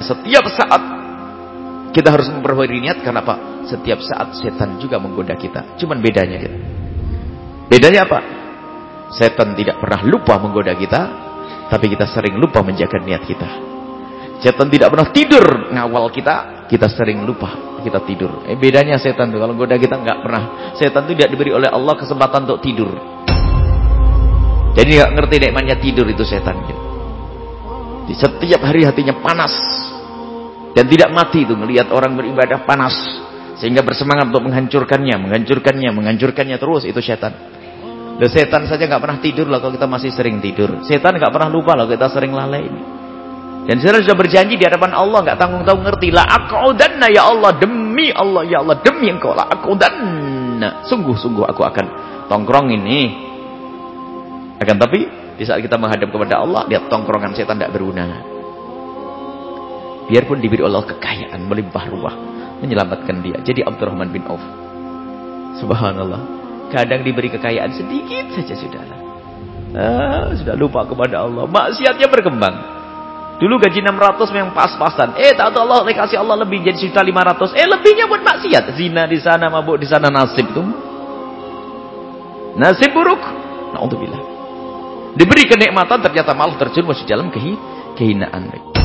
Setiap saat kita harus memperbaiki niat karena apa? Setiap saat setan juga menggoda kita. Cuman bedanya gitu. Bedanya apa? Setan tidak pernah lupa menggoda kita, tapi kita sering lupa menjaga niat kita. Setan tidak pernah tidur ngawal kita, kita sering lupa kita tidur. Eh bedanya setan tuh kalau goda kita nggak pernah. Setan itu tidak diberi oleh Allah kesempatan untuk tidur. Jadi nggak ngerti nikmatnya tidur itu setan gitu. Di setiap hari hatinya panas dan tidak mati itu melihat orang beribadah panas sehingga bersemangat untuk menghancurkannya, menghancurkannya, menghancurkannya terus itu setan. Loh, setan saja nggak pernah tidur lah kalau kita masih sering tidur. Setan nggak pernah lupa lah kita sering lalai ini. Dan setan sudah berjanji di hadapan Allah nggak tanggung-tanggung ngerti la aqudanna ya Allah demi Allah ya Allah demi engkau la aqudanna. Sungguh-sungguh aku akan tongkrong ini. Akan tapi di saat kita menghadap kepada Allah lihat tongkrongan setan tidak berguna. Biarpun diberi Allah kekayaan melimpah ruah. Menyelamatkan dia. Jadi Abdurrahman bin Auf. Subhanallah. Kadang diberi kekayaan sedikit saja sudah. Ah, sudah lupa kepada Allah. Maksiatnya berkembang. Dulu gaji 600 memang pas-pasan. Eh, tak tahu Allah kasih Allah lebih jadi juta 500. Eh, lebihnya buat maksiat. Zina di sana, mabuk di sana, nasib tuh. Nasib buruk. Na'udzubillah. Diberi kenikmatan ternyata malah terjun masuk dalam kehinaan.